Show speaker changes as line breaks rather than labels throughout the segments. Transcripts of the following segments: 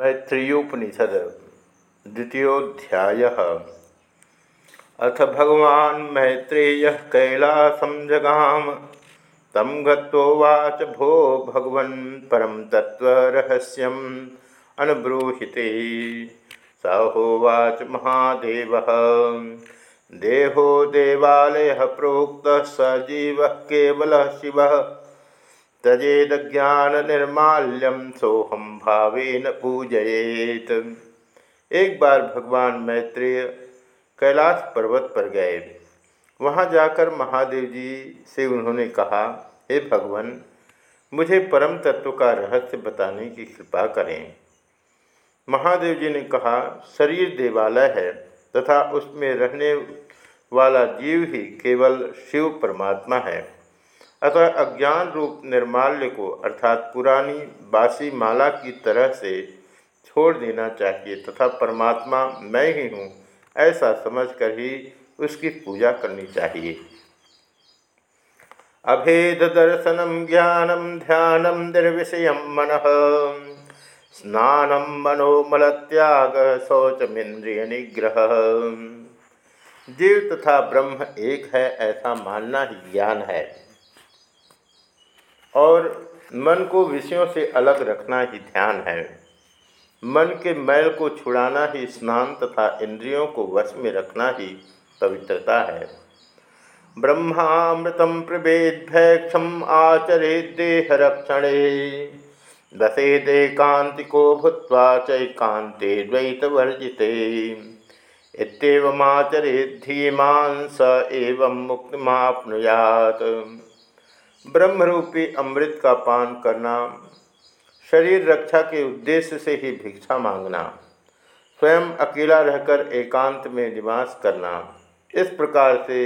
मैत्रीयोपनिषद, द्वितीयोध्याय। अथ भगवान् मैत्रेय कैलासं जगाम तम गवाच भो भगवन् परम तत्त्वरहस्यम् अनब्रूहिते। स होवाच महादेव। देहो देवालय प्रोक्त सजीव जीव केवल शिव। तजेद ज्ञान निर्माल्यम सोहम भावेन पूजयेत। एक बार भगवान मैत्रेय कैलाश पर्वत पर गए। वहाँ जाकर महादेव जी से उन्होंने कहा, हे भगवान, मुझे परम तत्व का रहस्य बताने की कृपा करें। महादेव जी ने कहा, शरीर देवालय है तथा उसमें रहने वाला जीव ही केवल शिव परमात्मा है। अतः अज्ञान रूप निर्माल्य को अर्थात पुरानी बासी माला की तरह से छोड़ देना चाहिए तथा परमात्मा मैं ही हूँ, ऐसा समझकर ही उसकी पूजा करनी चाहिए। अभेद दर्शनम, ज्ञानम, ध्यानम निर्विषय मन। स्नानम मनोमल त्याग शौचमिंद्रिय निग्रह। जीव तथा ब्रह्म एक है, ऐसा मानना ही ज्ञान है। और मन को विषयों से अलग रखना ही ध्यान है। मन के मैल को छुड़ाना ही स्नान तथा इंद्रियों को वश में रखना ही पवित्रता है। ब्रह्मामृतम प्रभेदभैक्षम आचरे देह रक्षणे दे कांति भूत्वा चैकांते द्वैत वर्जिते इतमाचरे धीमान स एवं मुक्तिमाप्नुयात। ब्रह्मरूपी अमृत का पान करना, शरीर रक्षा के उद्देश्य से ही भिक्षा मांगना, स्वयं अकेला रहकर एकांत में निवास करना। इस प्रकार से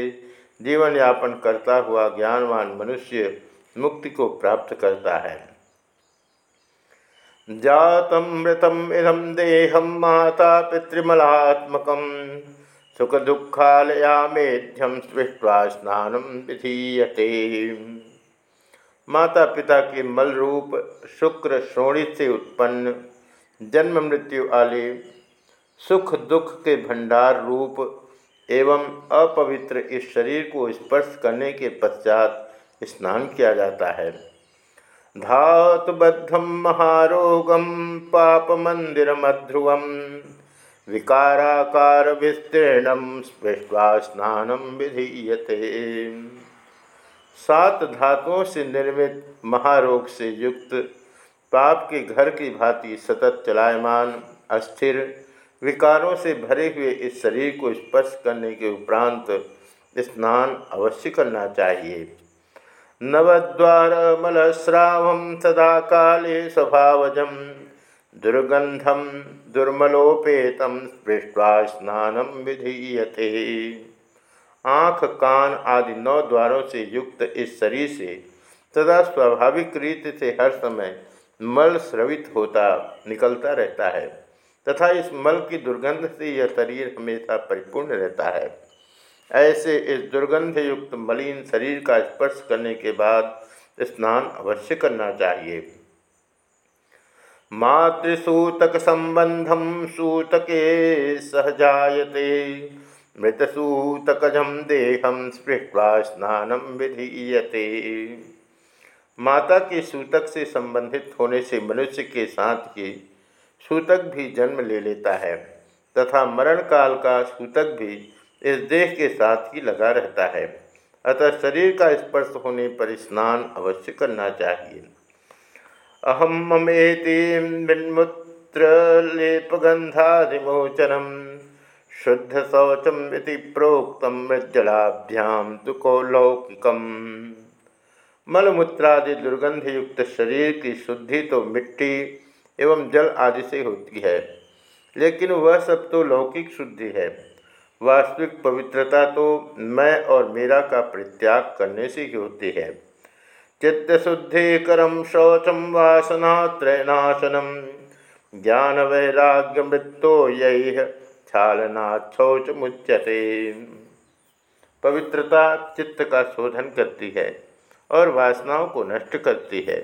जीवन यापन करता हुआ ज्ञानवान मनुष्य मुक्ति को प्राप्त करता है। जातमृतम इदम देहम माता पितृमलात्मक सुख दुखालया मेध्यम स्पृष्टवा स्नान विधीयते। माता पिता के मल रूप शुक्र श्रोणित से उत्पन्न, जन्म मृत्यु आले, सुख दुख के भंडार रूप एवं अपवित्र इस शरीर को स्पर्श करने के पश्चात स्नान किया जाता है। धातुबद्धम महारोगम पाप मंदिर मध्रुवम विकाराकार विस्तीर्णम स्पृष्टवा स्नानम विधीयते। सात धातुओं से निर्मित महारोग से युक्त, पाप के घर की भांति सतत चलायमान, अस्थिर, विकारों से भरे हुए इस शरीर को स्पर्श करने के उपरांत स्नान अवश्य करना चाहिए। नवद्वार मलस्राव सदा काले स्वभावजम दुर्गंधम दुर्मलोपेतम स्पृष्टवा स्नान विधीयते। आँख, कान आदि नौ द्वारों से युक्त इस शरीर से सदा स्वाभाविक रीति से हर समय मल स्रवित होता, निकलता रहता है। तथा इस मल की दुर्गंध से यह शरीर हमेशा परिपूर्ण रहता है। ऐसे इस दुर्गंध युक्त मलिन शरीर का स्पर्श करने के बाद स्नान अवश्य करना चाहिए। मातृसूतक संबंधम सूतके सहजायते। मृतसूतकजम देहम स्पृष्टवा स्नानम विधीयते। माता के सूतक से संबंधित होने से मनुष्य के साथ ही सूतक भी जन्म ले लेता है, तथा मरण काल का सूतक भी इस देह के साथ ही लगा रहता है। अतः शरीर का स्पर्श होने पर स्नान अवश्य करना चाहिए। अहम ममेति मृन्मूत्र लेपगंधाधिमोचनम शुद्ध शौचम प्रोक्त मृज्जलाभ्याम तो कौलौकिकम मलमूत्रादि दुर्गंध युक्त शरीर की शुद्धि तो मिट्टी एवं जल आदि से होती है, लेकिन वह सब तो लौकिक शुद्धि है। वास्तविक पवित्रता तो मैं और मेरा का परित्याग करने से ही होती है। चित्त चित्तशुद्धिकरम शौचम वासना त्रैनाशनम। ज्ञान वैराग्य मृत्यो यही शौच मुच्यते। पवित्रता चित्त का शोधन करती है और वासनाओं को नष्ट करती है।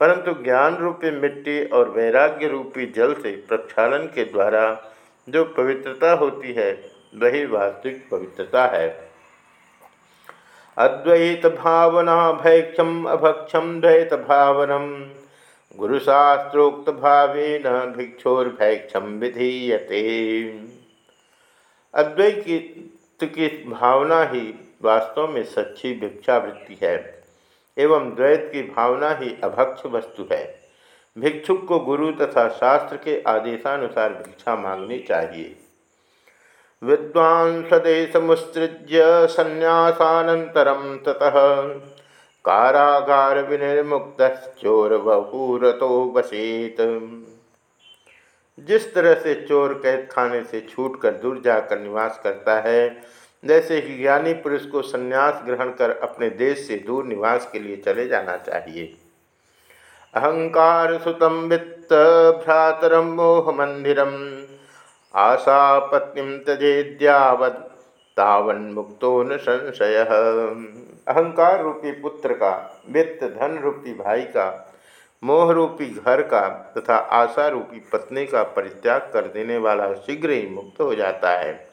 परंतु ज्ञान रूपी मिट्टी और वैराग्य रूपी जल से प्रक्षालन के द्वारा जो पवित्रता होती है, वही वास्तविक पवित्रता है। अद्वैत भावना भैक्षम अभक्षम द्वैत भावनम। गुरुशास्त्रोक्त भावेन भिक्षोर्भैक्षम विधीयते। अद्वैत की भावना ही वास्तव में सच्ची भिक्षावृत्ति है, एवं द्वैत की भावना ही अभक्ष वस्तु है। भिक्षुक को गुरु तथा शास्त्र के आदेशानुसार भिक्षा मांगनी चाहिए। विद्वान सदेश मुत्सृज्य संन्यासानंतरम ततः कारागार विनिर्मुक्त चोर बहूरतो बसेत जिस तरह से चोर कैद खाने से छूटकर दूर जाकर निवास करता है जैसे ही ज्ञानी पुरुष को संन्यास ग्रहण कर अपने देश से दूर निवास के लिए चले जाना चाहिए। अहंकार सुतम वित्त भ्रातरम मोह मंदिरम आशा पत्नी तजेद्यावत तावन्मुक्तो न संशय अहंकार रूपी पुत्र का, वित्त धन रूपी भाई का मोह रूपी घर का तथा आशा रूपी पत्नी का परित्याग कर देने वाला शीघ्र ही मुक्त हो जाता है।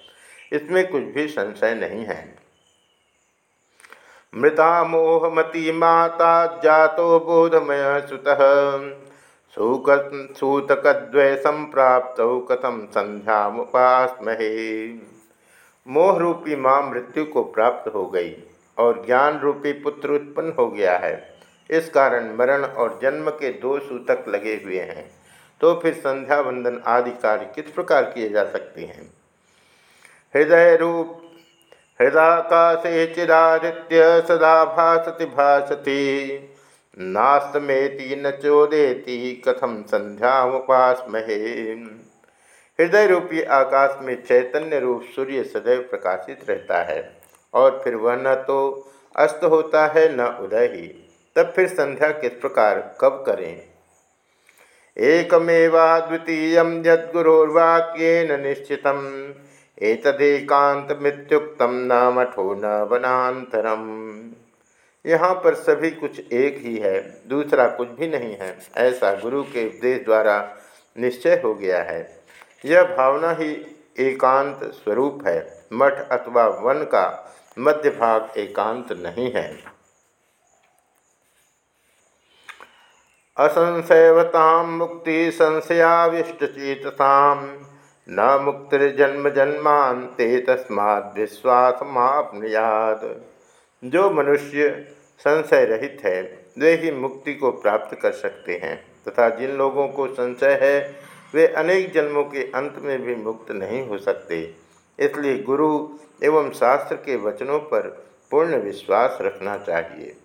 इसमें कुछ भी संशय नहीं है। मृता मोहमती माता जातो बोधमय सुतः। सूतकद्वैसम प्राप्त कथम संध्या संध्यामुपासमहे। मोह रूपी माँ मृत्यु को प्राप्त हो गई और ज्ञान रूपी पुत्र उत्पन्न हो गया है। इस कारण मरण और जन्म के दो सूतक लगे हुए हैं। तो फिर संध्या वंदन आदि कार्य किस प्रकार किए जा सकते हैं? हृदय रूप, हृदाकाशे चिरादित्य सदा भासति भासति। नास्तमेति न चोदेति कथम संध्यामुपासमहे हृदय रूपी आकाश में चैतन्य रूप सूर्य सदैव प्रकाशित रहता है, और फिर वह न तो अस्त होता है, न उदय ही। तब फिर संध्या किस प्रकार, कब करें? एकमेवा द्वितीय यदुरोर्वाक्यन निश्चित एतदेकांत मृत्युक्तम न मठो न वनातरम यहाँ पर सभी कुछ एक ही है, दूसरा कुछ भी नहीं है, ऐसा गुरु के उपदेश द्वारा निश्चय हो गया है। यह भावना ही एकांत स्वरूप है। मठ अथवा वन का मध्य भाग एकांत नहीं है। असंशयवताम मुक्ति संशयाविष्टचेतता न मुक्तिर्जन्म जन्मांते तस्मात् विश्वास जो मनुष्य संशय रहित है, वे ही मुक्ति को प्राप्त कर सकते हैं, तथा जिन लोगों को संशय है वे अनेक जन्मों के अंत में भी मुक्त नहीं हो सकते। इसलिए गुरु एवं शास्त्र के वचनों पर पूर्ण विश्वास रखना चाहिए।